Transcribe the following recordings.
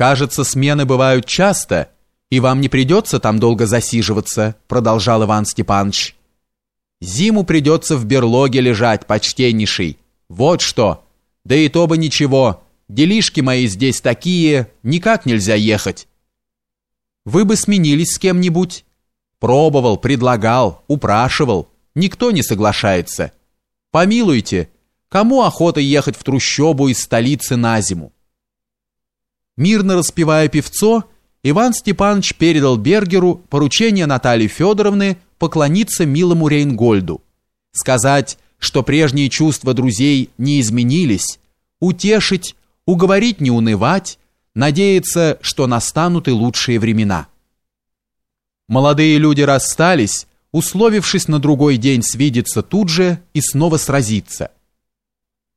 Кажется, смены бывают часто, и вам не придется там долго засиживаться, продолжал Иван Степанович. Зиму придется в берлоге лежать, почтеннейший. Вот что. Да и то бы ничего. Делишки мои здесь такие, никак нельзя ехать. Вы бы сменились с кем-нибудь? Пробовал, предлагал, упрашивал. Никто не соглашается. Помилуйте, кому охота ехать в трущобу из столицы на зиму? Мирно распевая певцо, Иван Степанович передал Бергеру поручение Натальи Федоровны поклониться милому Рейнгольду, сказать, что прежние чувства друзей не изменились, утешить, уговорить не унывать, надеяться, что настанут и лучшие времена. Молодые люди расстались, условившись на другой день свидеться тут же и снова сразиться.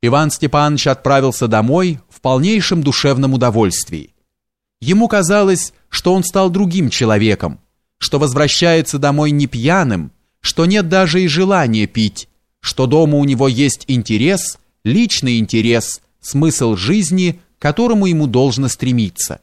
Иван Степанович отправился домой в полнейшем душевном удовольствии. Ему казалось, что он стал другим человеком, что возвращается домой не пьяным, что нет даже и желания пить, что дома у него есть интерес, личный интерес, смысл жизни, к которому ему должно стремиться.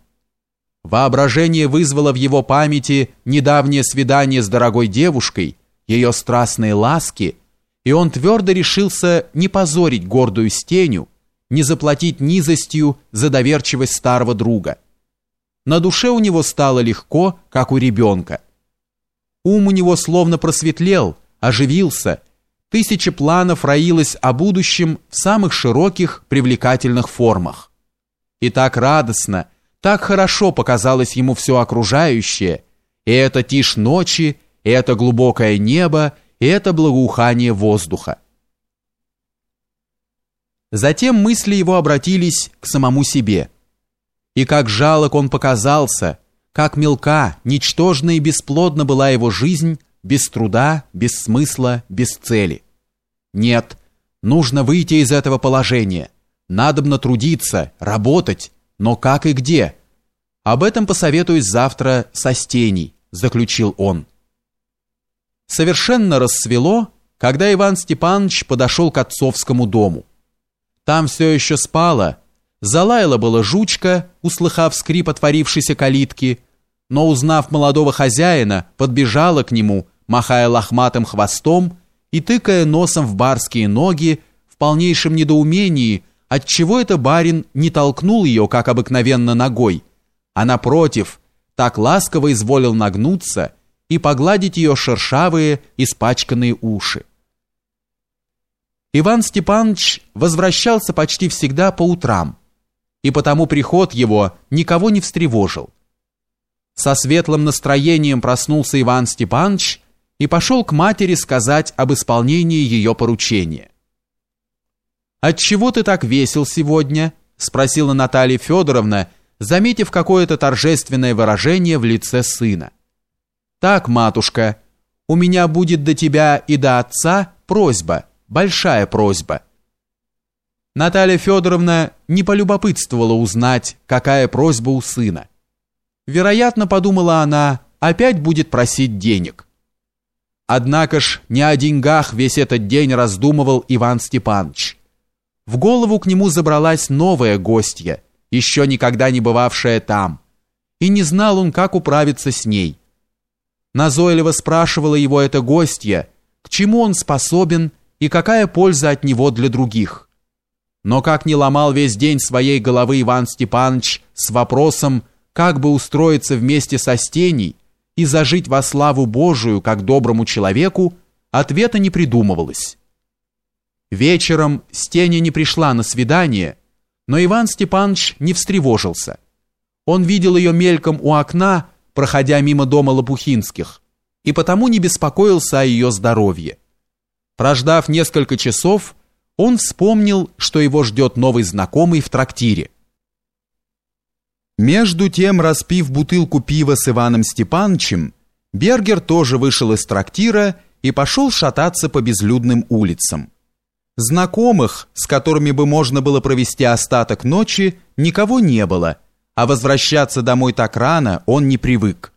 Воображение вызвало в его памяти недавнее свидание с дорогой девушкой, ее страстные ласки, и он твердо решился не позорить гордую стеню, не заплатить низостью за доверчивость старого друга. На душе у него стало легко, как у ребенка. Ум у него словно просветлел, оживился, тысяча планов роилось о будущем в самых широких, привлекательных формах. И так радостно, так хорошо показалось ему все окружающее, и это тишь ночи, и это глубокое небо, и это благоухание воздуха. Затем мысли его обратились к самому себе – и как жалок он показался, как мелка, ничтожна и бесплодна была его жизнь, без труда, без смысла, без цели. Нет, нужно выйти из этого положения. Надобно трудиться, работать, но как и где? Об этом посоветуюсь завтра со стеней, заключил он. Совершенно рассвело, когда Иван Степанович подошел к отцовскому дому. Там все еще спало, Залаяла была жучка, услыхав скрип отворившейся калитки, но, узнав молодого хозяина, подбежала к нему, махая лохматым хвостом и тыкая носом в барские ноги в полнейшем недоумении, отчего это барин не толкнул ее, как обыкновенно, ногой, а напротив, так ласково изволил нагнуться и погладить ее шершавые, испачканные уши. Иван Степанович возвращался почти всегда по утрам, и потому приход его никого не встревожил. Со светлым настроением проснулся Иван Степанович и пошел к матери сказать об исполнении ее поручения. «Отчего ты так весел сегодня?» – спросила Наталья Федоровна, заметив какое-то торжественное выражение в лице сына. «Так, матушка, у меня будет до тебя и до отца просьба, большая просьба». Наталья Федоровна не полюбопытствовала узнать, какая просьба у сына. Вероятно, подумала она, опять будет просить денег. Однако ж не о деньгах весь этот день раздумывал Иван Степанович. В голову к нему забралась новая гостья, еще никогда не бывавшая там, и не знал он, как управиться с ней. Назойливо спрашивала его эта гостья, к чему он способен и какая польза от него для других. Но как не ломал весь день своей головы Иван Степанович с вопросом, как бы устроиться вместе со Стеней и зажить во славу Божию, как доброму человеку, ответа не придумывалось. Вечером Стеня не пришла на свидание, но Иван Степанович не встревожился. Он видел ее мельком у окна, проходя мимо дома Лопухинских, и потому не беспокоился о ее здоровье. Прождав несколько часов, он вспомнил, что его ждет новый знакомый в трактире. Между тем, распив бутылку пива с Иваном Степановичем, Бергер тоже вышел из трактира и пошел шататься по безлюдным улицам. Знакомых, с которыми бы можно было провести остаток ночи, никого не было, а возвращаться домой так рано он не привык.